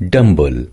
Dumble